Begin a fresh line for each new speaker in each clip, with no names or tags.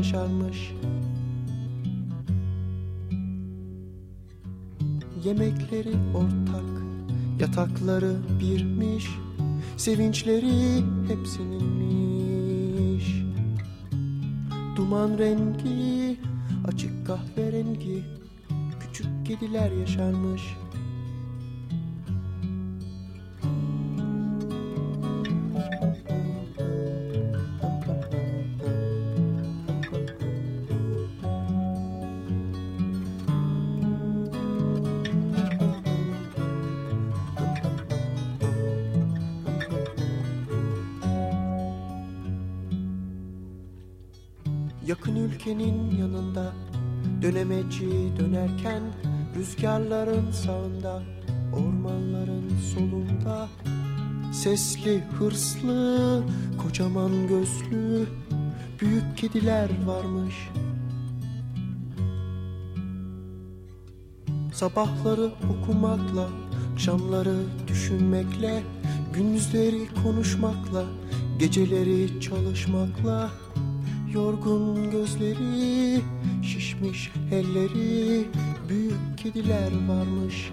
yaşarmış. Yemekleri ortak Yatakları birmiş Sevinçleri hepsininmiş Duman rengi açık kahverengi Küçük kediler yaşarmış Yakın ülkenin yanında Dönemeci dönerken Rüzgarların sağında Ormanların solunda. Sesli, hırslı, kocaman gözlü Büyük kediler varmış. Sabahları okumakla, akşamları düşünmekle Gündüzleri konuşmakla, geceleri çalışmakla Yorgun gözleri, şişmiş elleri Büyük kediler varmış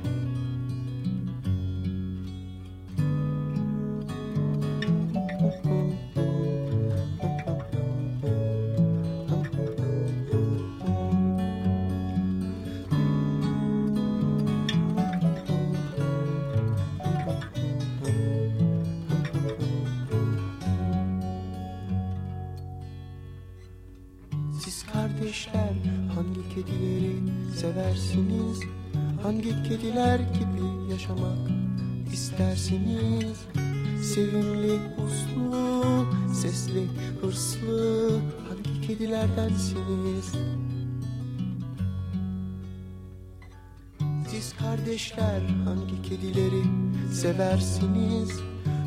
seversiniz?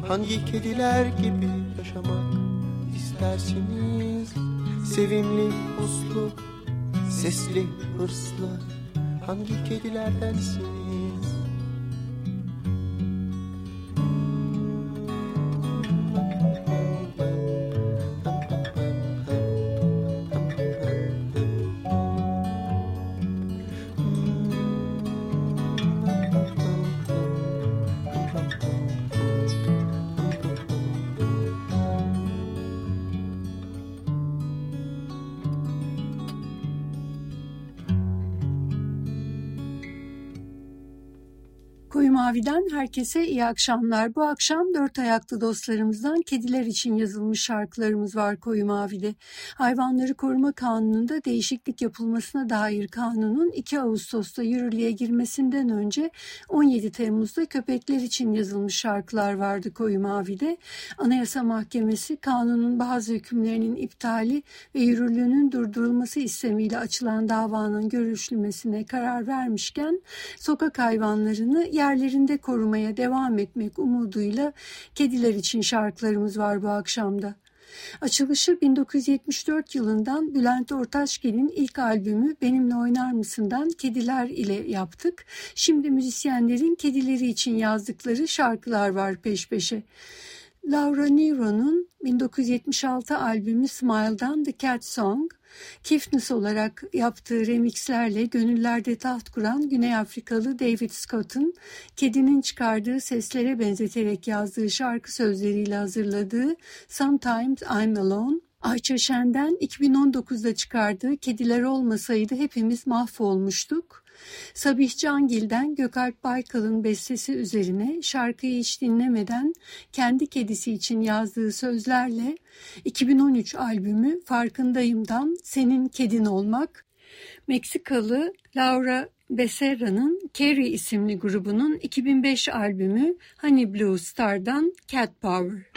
Hangi kediler gibi yaşamak istersiniz? Sevimli, uslu, sesli, hırslı Hangi kedilerdensiniz?
Mavi'den herkese iyi akşamlar. Bu akşam dört ayaklı dostlarımızdan kediler için yazılmış şarkılarımız var Koyu Mavi'de. Hayvanları Koruma Kanunu'nda değişiklik yapılmasına dair kanunun 2 Ağustos'ta yürürlüğe girmesinden önce 17 Temmuz'da köpekler için yazılmış şarkılar vardı Koyu Mavi'de. Anayasa Mahkemesi kanunun bazı hükümlerinin iptali ve yürürlüğünün durdurulması istemiyle açılan davanın görüşülmesine karar vermişken sokak hayvanlarını yerlerin yerinde korumaya devam etmek umuduyla kediler için şarkılarımız var bu akşamda. Açılışı 1974 yılından Bülent Ortaçgil'in ilk albümü Benimle Oynar Mısın'dan Kediler ile yaptık. Şimdi müzisyenlerin kedileri için yazdıkları şarkılar var peş peşe.
Laura Nero'nun 1976 albümü Smile'dan The Cat Song, Kiftness olarak yaptığı remixlerle gönüllerde taht kuran Güney Afrikalı David Scott'un kedinin çıkardığı seslere benzeterek yazdığı şarkı sözleriyle hazırladığı Sometimes I'm Alone, Ayça Şen'den 2019'da çıkardığı Kediler Olmasaydı Hepimiz Mahvolmuştuk, Sabih Cangil'den Gökalp Baykal'ın bestesi üzerine şarkıyı hiç dinlemeden kendi kedisi için yazdığı sözlerle 2013 albümü Farkındayım'dan Senin Kedin Olmak, Meksikalı Laura Becerra'nın Carrie isimli grubunun 2005 albümü Honey Blue Star'dan Cat Power.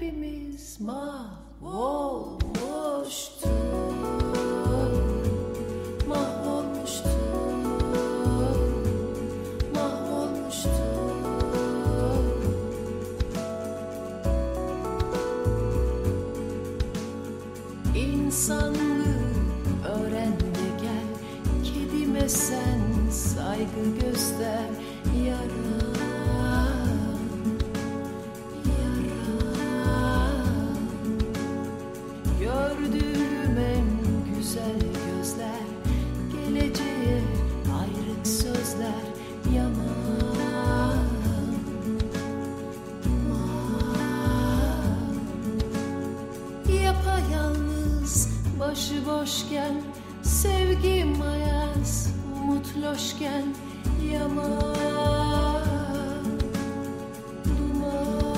hepimiz mahvolmuştuk Mahvolmuştuk Mahvolmuştuk. İnsanlığı öğren de gel Kedime sen saygı göster Yarın güzel gözler Geleceğe ayrık sözler Yaman. Duman Yapayalnız başıboşken Sevgi mayas umut loşken Yaman. Duman.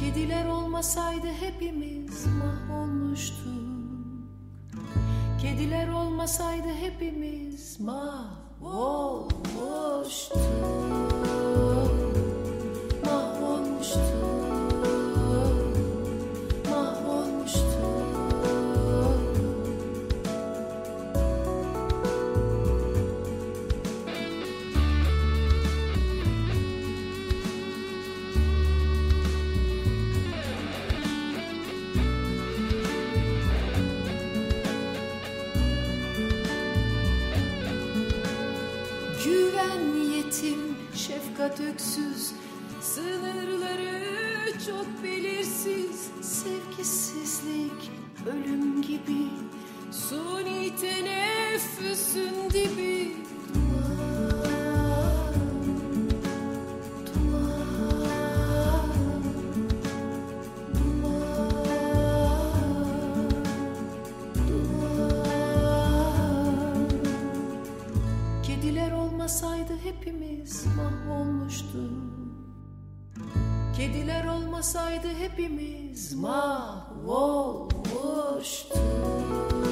Kediler olmasaydı hepimiz olmuştuk. Kediler olmasaydı hepimiz mahvolmuştuk. herkes mahvolmuştu Kediler olmasaydı hepimiz mahvolmuştuk.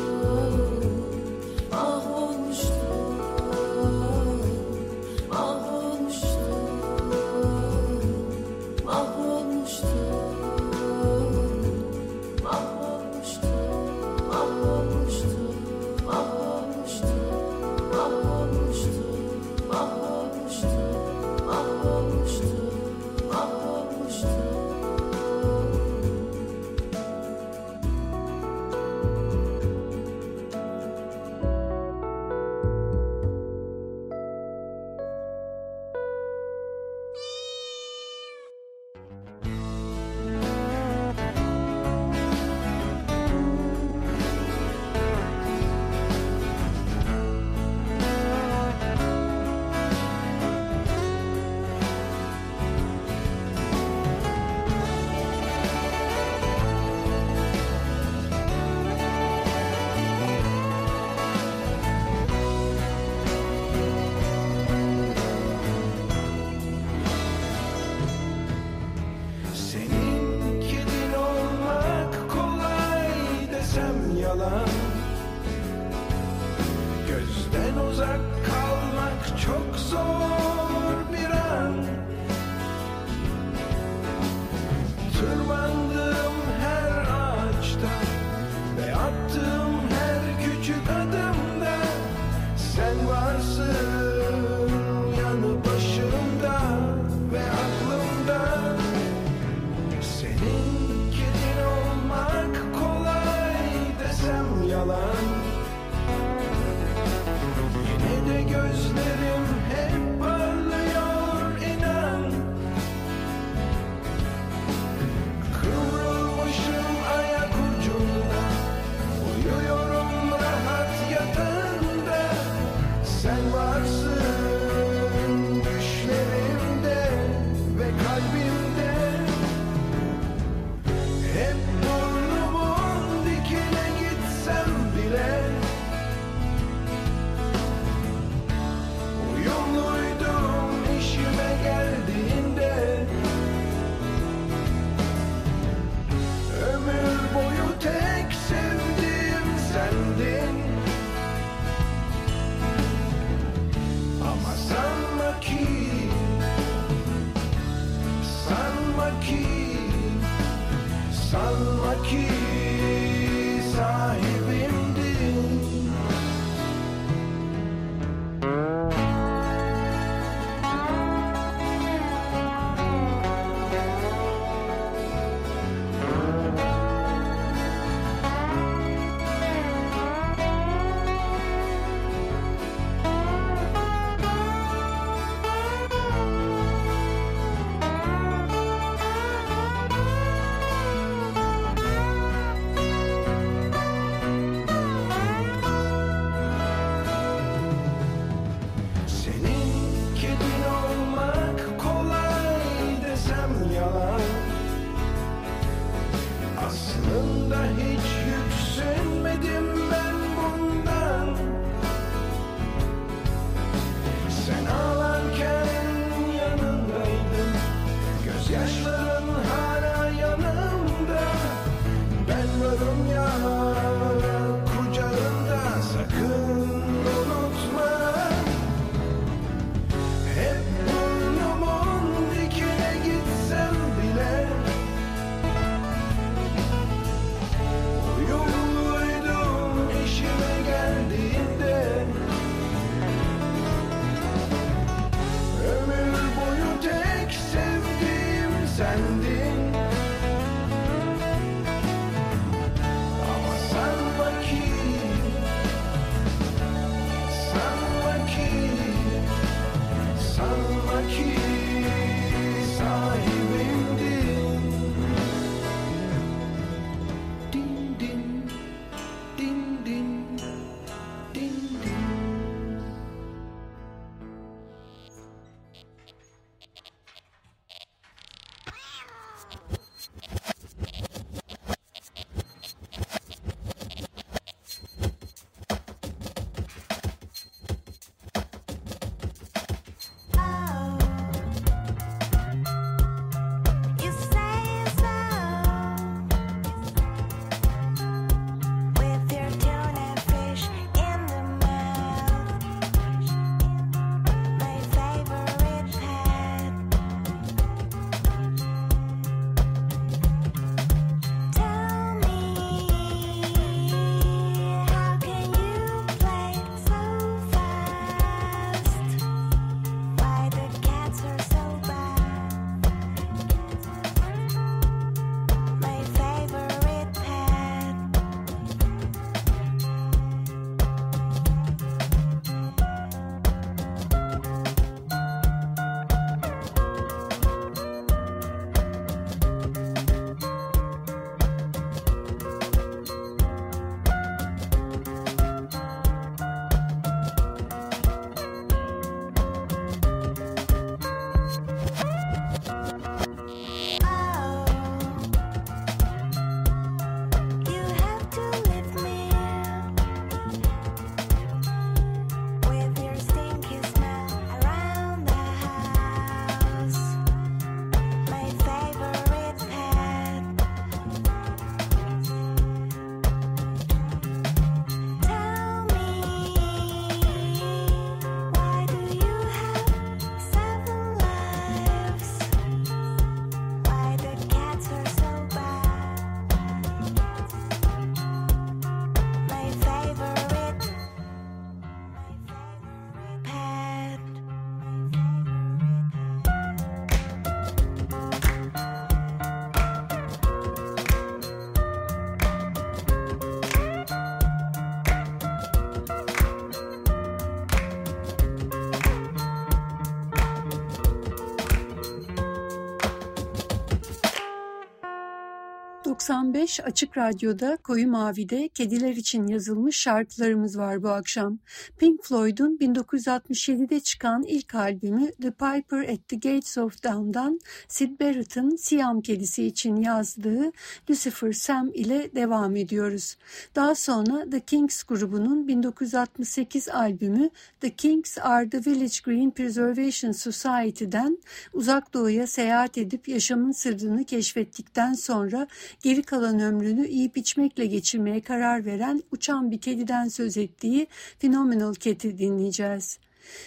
95 Açık Radyo'da Koyu Mavi'de kediler için yazılmış şarkılarımız var bu akşam. Pink Floyd'un 1967'de çıkan ilk albümü The Piper at the Gates of Dawn'dan Sid Barrett'ın Siam kedisi için yazdığı Lucifer Sam ile devam ediyoruz. Daha sonra The Kings grubunun 1968 albümü The Kings Are the Village Green Preservation Society'den uzak doğuya seyahat edip yaşamın sırrını keşfettikten sonra geri kalan ömrünü yiyip içmekle geçirmeye karar veren uçan bir kediden söz ettiği Phenomenal Cat'i dinleyeceğiz.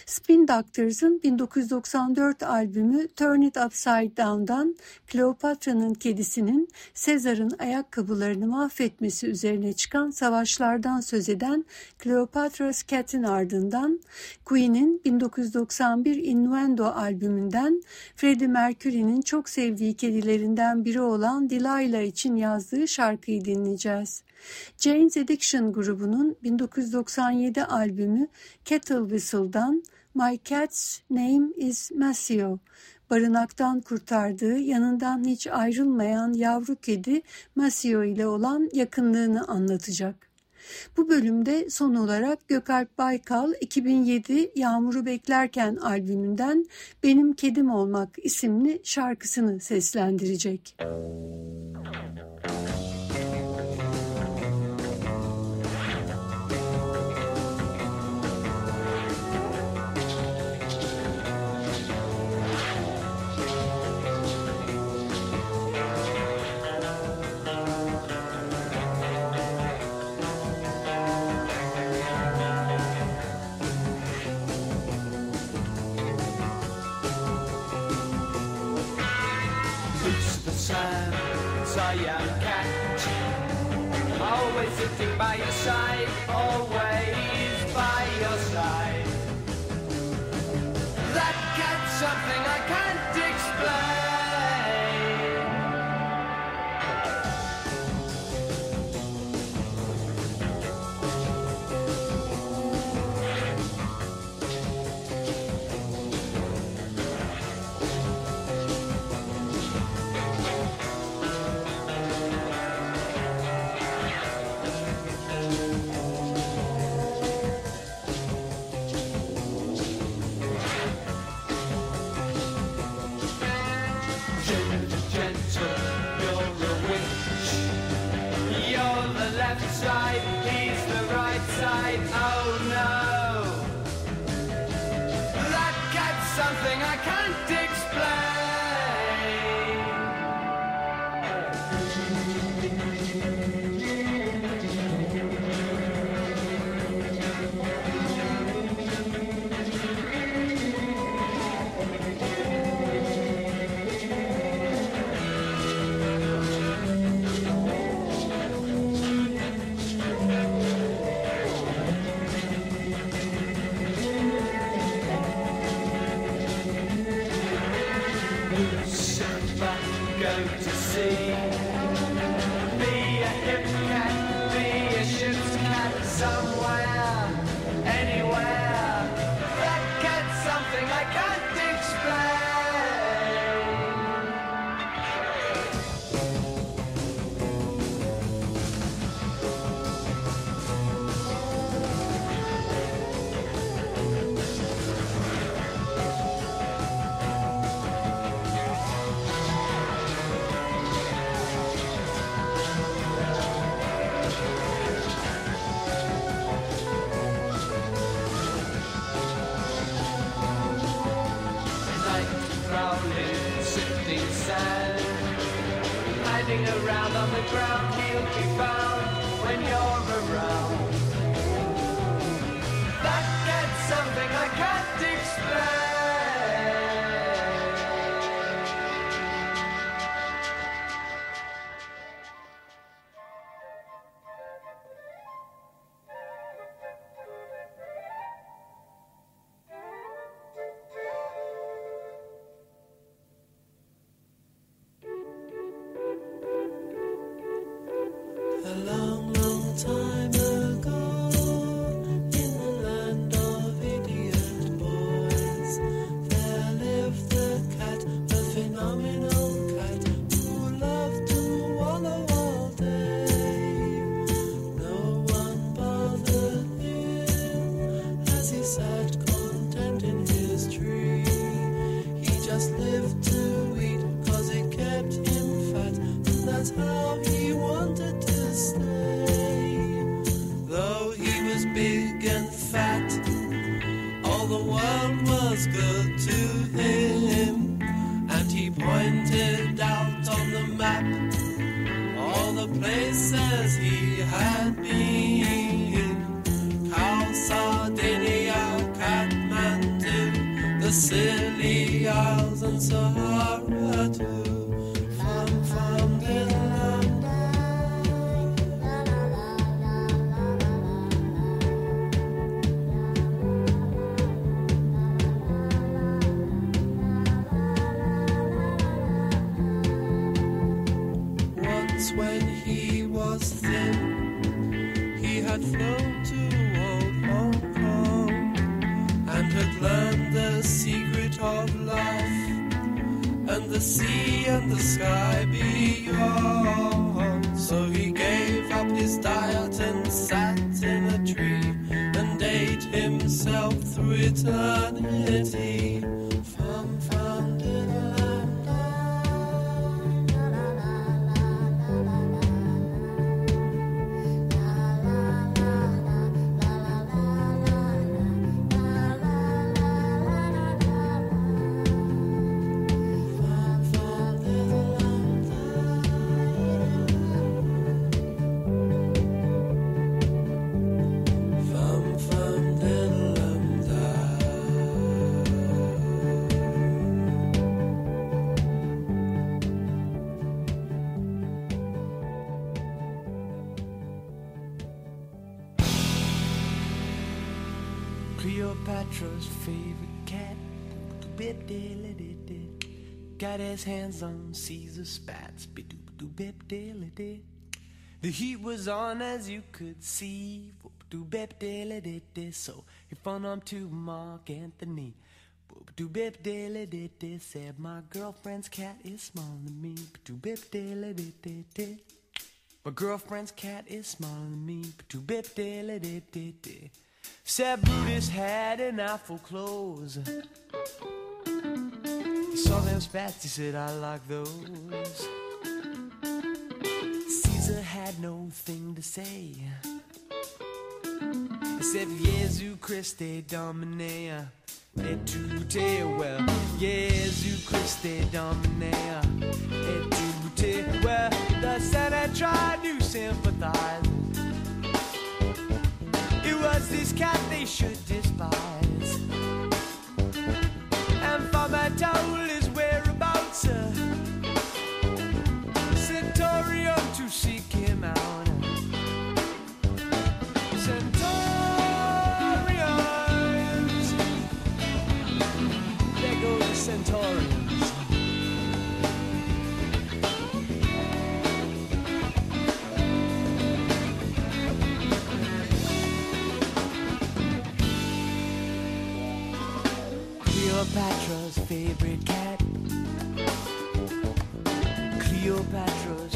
Spin Doctors'ın 1994 albümü Turn It Upside Down'dan Kleopatra'nın kedisinin Sezar'ın ayakkabılarını mahvetmesi üzerine çıkan savaşlardan söz eden Cleopatra's Cat'in ardından Queen'in 1991 Innuendo albümünden Freddie Mercury'nin çok sevdiği kedilerinden biri olan Delilah için yazdığı şarkıyı dinleyeceğiz. Jane's Addiction grubunun 1997 albümü Kettle Whistle'dan My Cat's Name is Maceo barınaktan kurtardığı yanından hiç ayrılmayan yavru kedi Maceo ile olan yakınlığını anlatacak. Bu bölümde son olarak Gökalp Baykal 2007 Yağmuru Beklerken albümünden Benim Kedim Olmak isimli şarkısını seslendirecek. Müzik
Siam cat. Always sitting by your side, always. to
see. Got his hands on Caesar's spats. The heat was on as you could see. So he phoned on to Mark Anthony. Said my girlfriend's cat is smaller than me. My girlfriend's cat is smaller than me. Said Brutus had an awful clothes. Saw them spats, he said, I like those. Caesar had no thing to say. Except Jesu Christe Dominea. Et tutte, well, Jesu Christe Dominea. Et tutte, well, the Senate tried to sympathize. It was this cat they should despise. And Farmer told his Cleopatra's favorite cat. Cleopatra's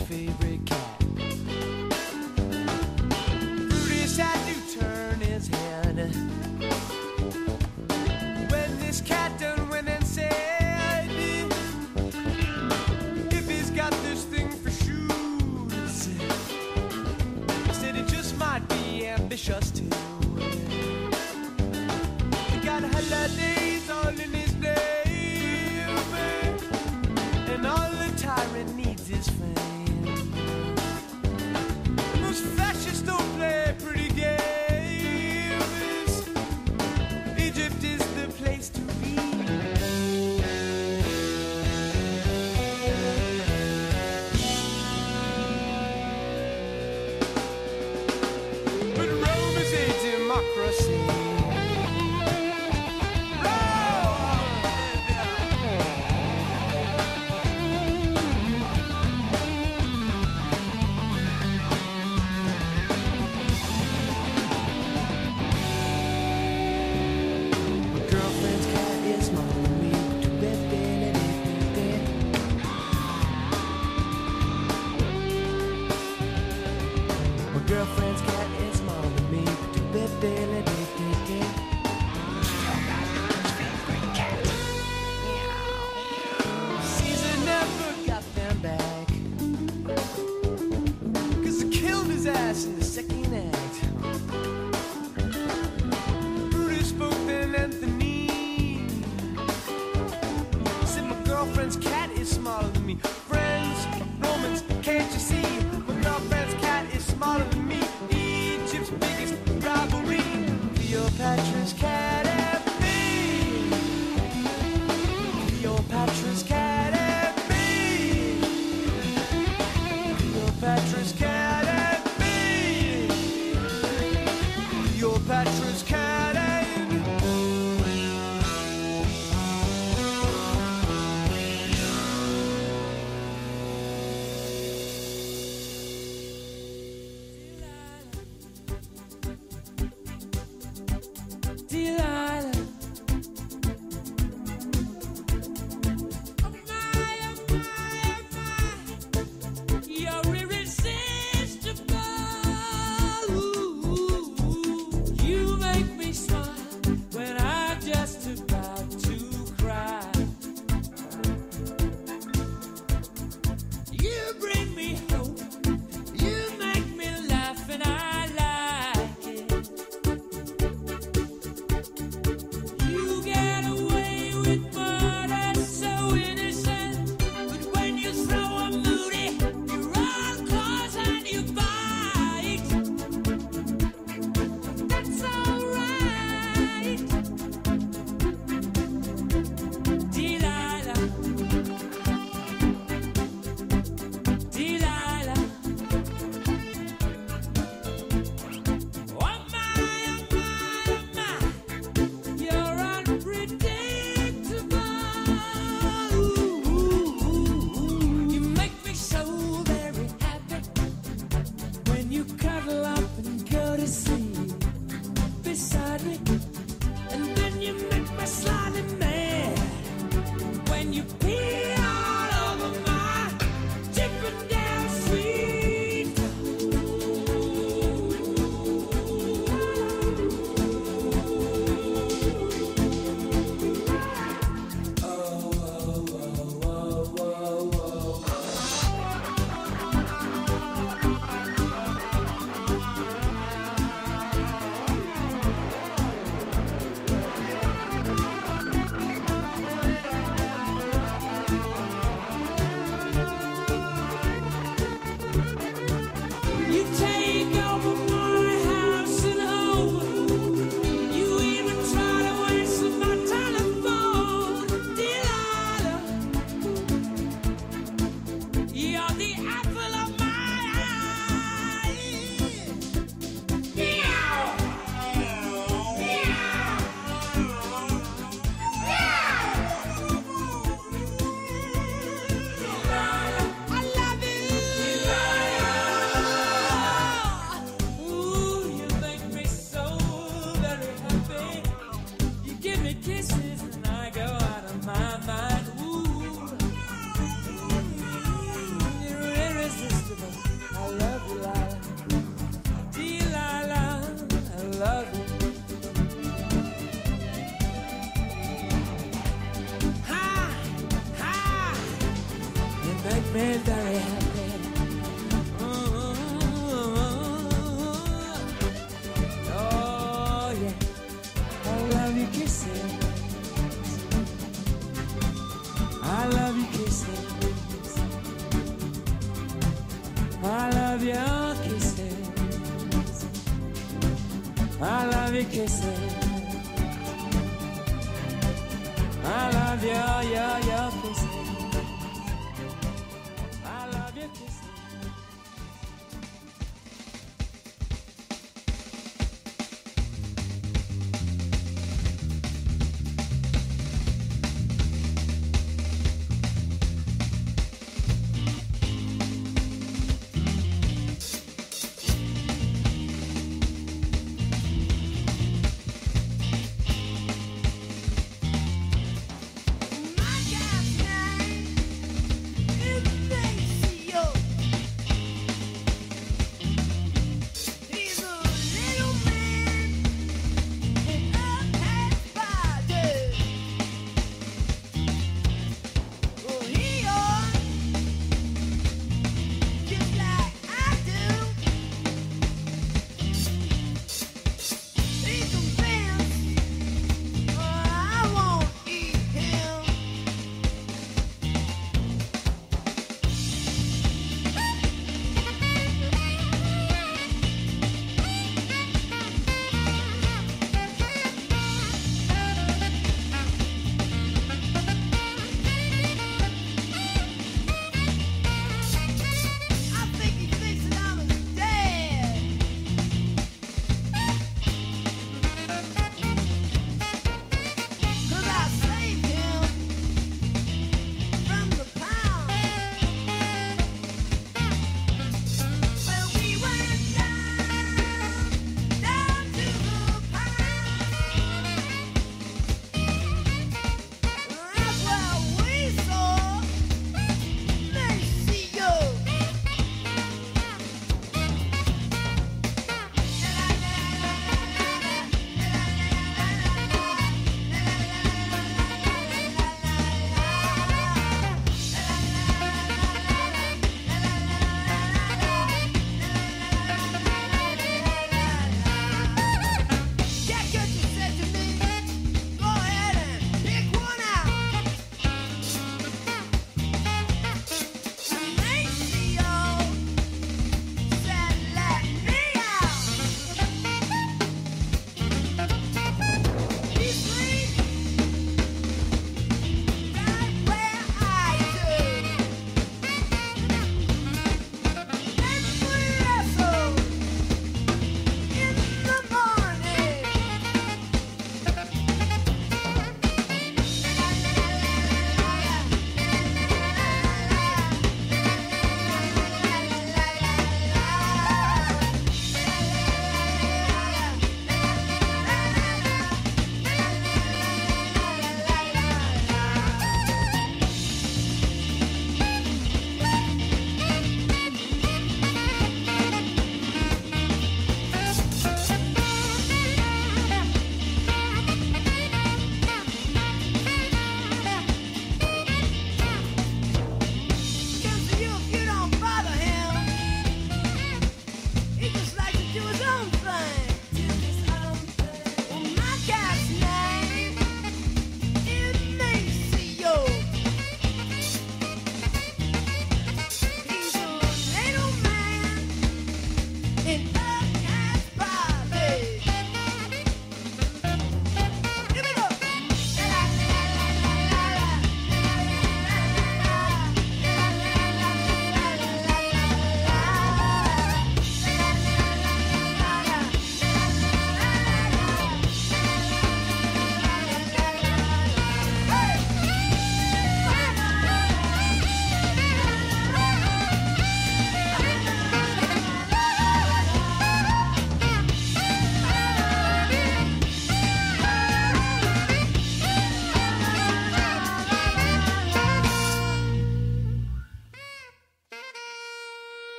If there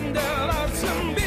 and
there are some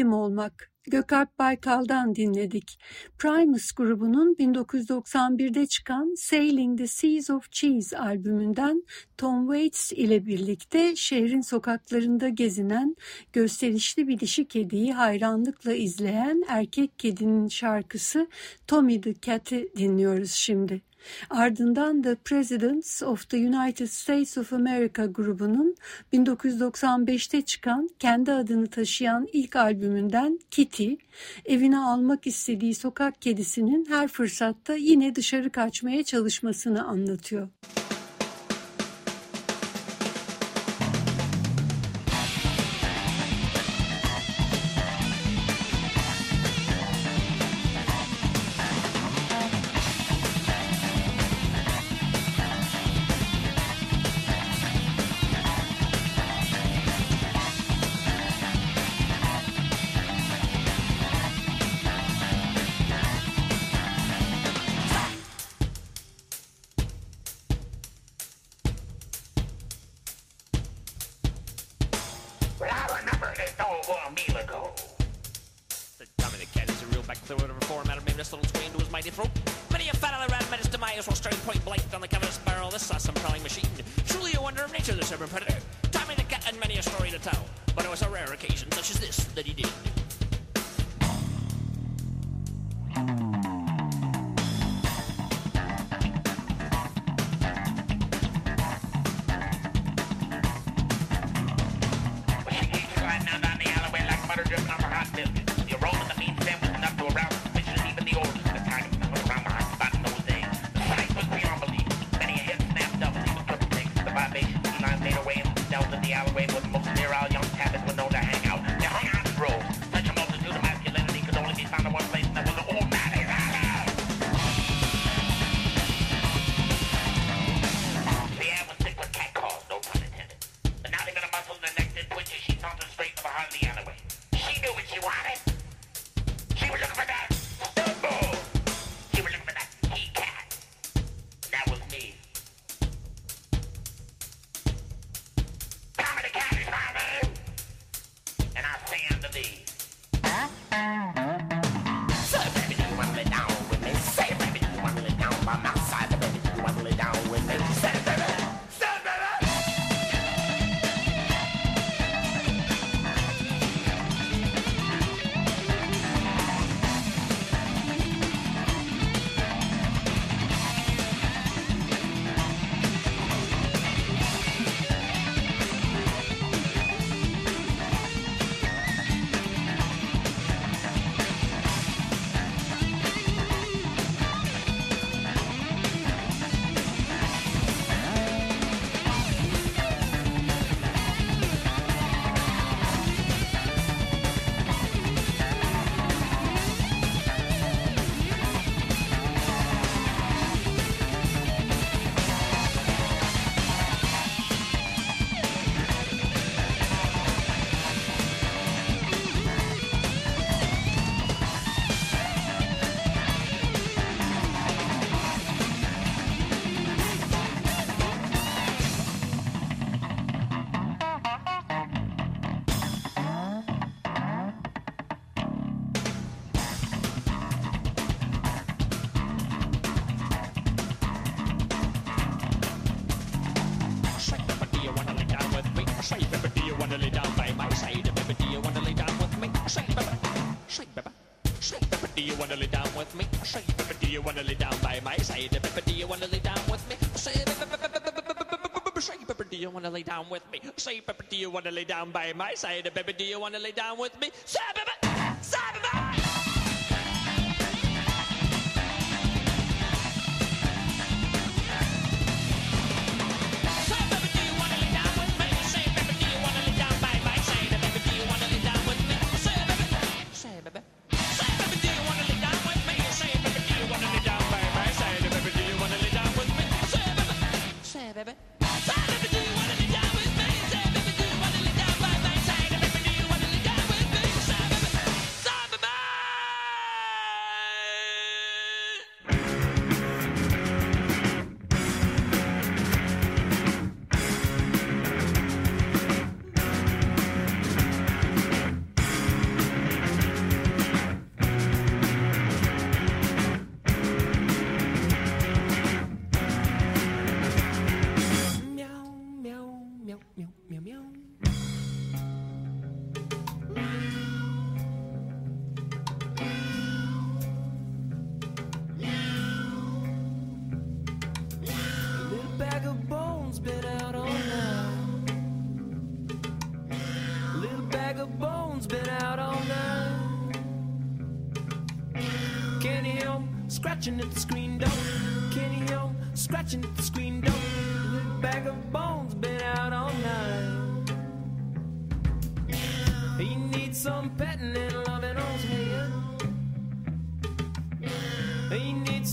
Kadim Olmak
Gökalp Baykal'dan dinledik. Primus grubunun 1991'de çıkan Sailing the Seas of Cheese albümünden Tom Waits ile birlikte şehrin sokaklarında gezinen gösterişli bir dişi kediyi hayranlıkla izleyen erkek kedinin şarkısı Tommy the Cat'i dinliyoruz şimdi. Ardından The Presidents of the United States of America grubunun 1995'te çıkan kendi adını taşıyan ilk albümünden Kitty, evine almak istediği sokak kedisinin her fırsatta yine dışarı kaçmaya çalışmasını anlatıyor.
Say, baby. Say, baby, do you wanna lay down with me? Say, baby, do you wanna lay down by my side? Baby, do you wanna lay down with me? Say, baby, do you wanna lay down with me? Say, baby, do you wanna lay down by my side? Baby, do you wanna lay down with me? Say, baby, say, baby.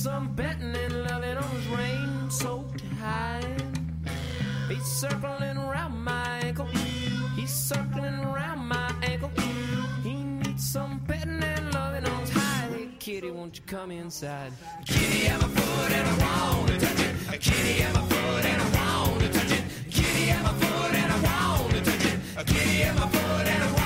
Some petting and loving on his rain soaked hide. He's circling around my ankle. He's circling around my ankle. He needs some petting and loving on his hide. Hey, kitty, won't you come inside? Kitty, I'm a foot and I want to touch it. Kitty, I'm a foot and I want to touch it. Kitty, I'm a foot and I want to touch it. Kitty, I'm a foot and I want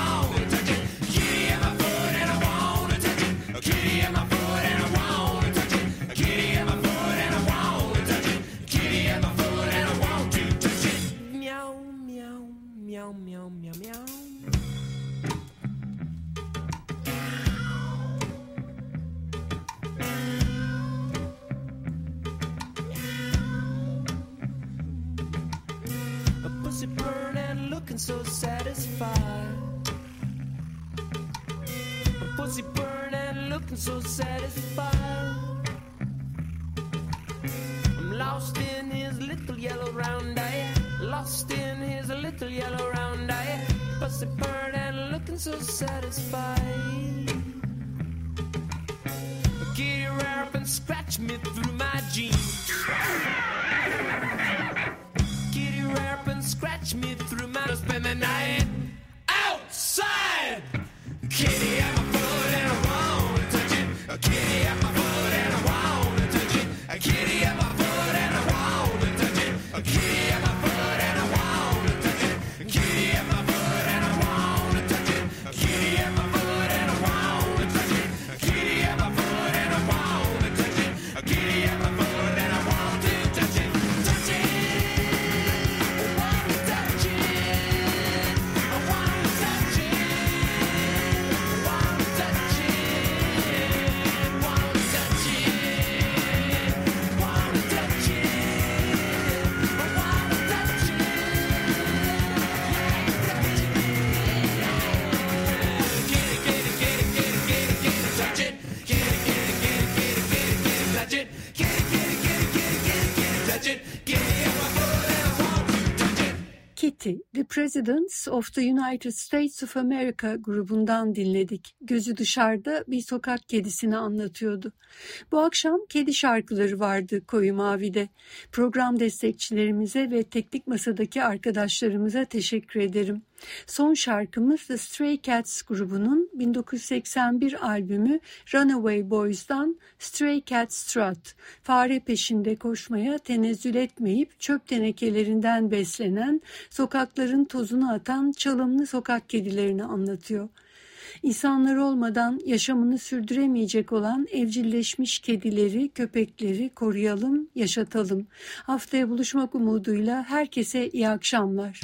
Presidents of the United States of America grubundan dinledik. Gözü dışarıda bir sokak kedisini anlatıyordu. Bu akşam kedi şarkıları vardı Koyu Mavi'de. Program destekçilerimize ve teknik masadaki arkadaşlarımıza teşekkür ederim. Son şarkımız The Stray Cats grubunun 1981 albümü Runaway Boys'dan Stray Cat Strut. Fare peşinde koşmaya tenezzül etmeyip çöp tenekelerinden beslenen, sokakların tozunu atan çalımlı sokak kedilerini anlatıyor. İnsanlar olmadan yaşamını sürdüremeyecek olan evcilleşmiş kedileri, köpekleri koruyalım, yaşatalım. Haftaya buluşmak umuduyla herkese iyi akşamlar.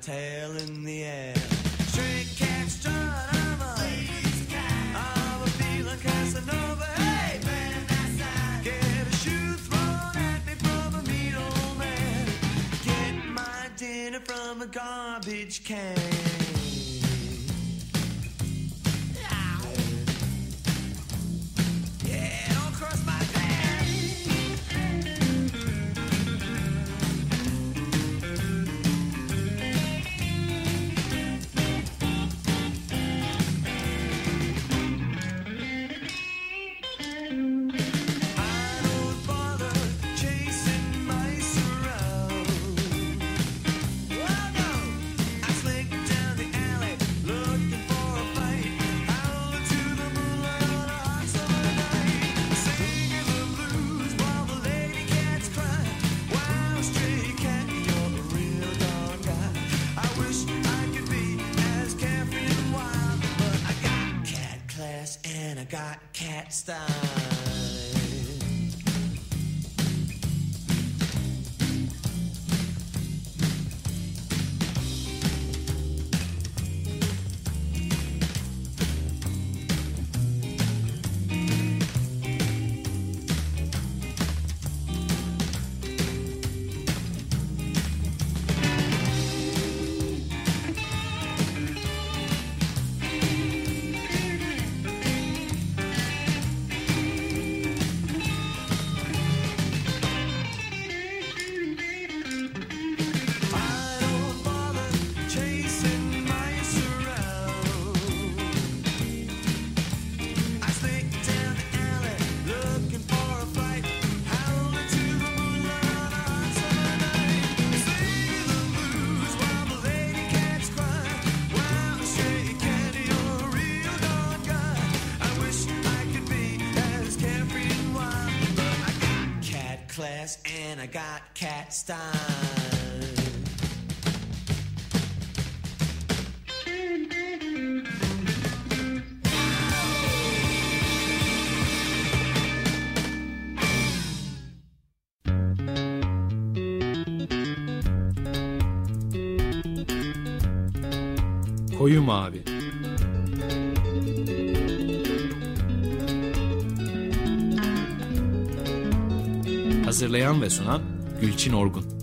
tail in the air. Stray I'm a the sky. I'm a feeling Casanova. Hey, man, that's Get a shoe thrown at me from a meat old man. Get my dinner from a garbage can. Cat Stein.
Koyu Mavi Hazırlayan ve sunan Gülçin Orgun.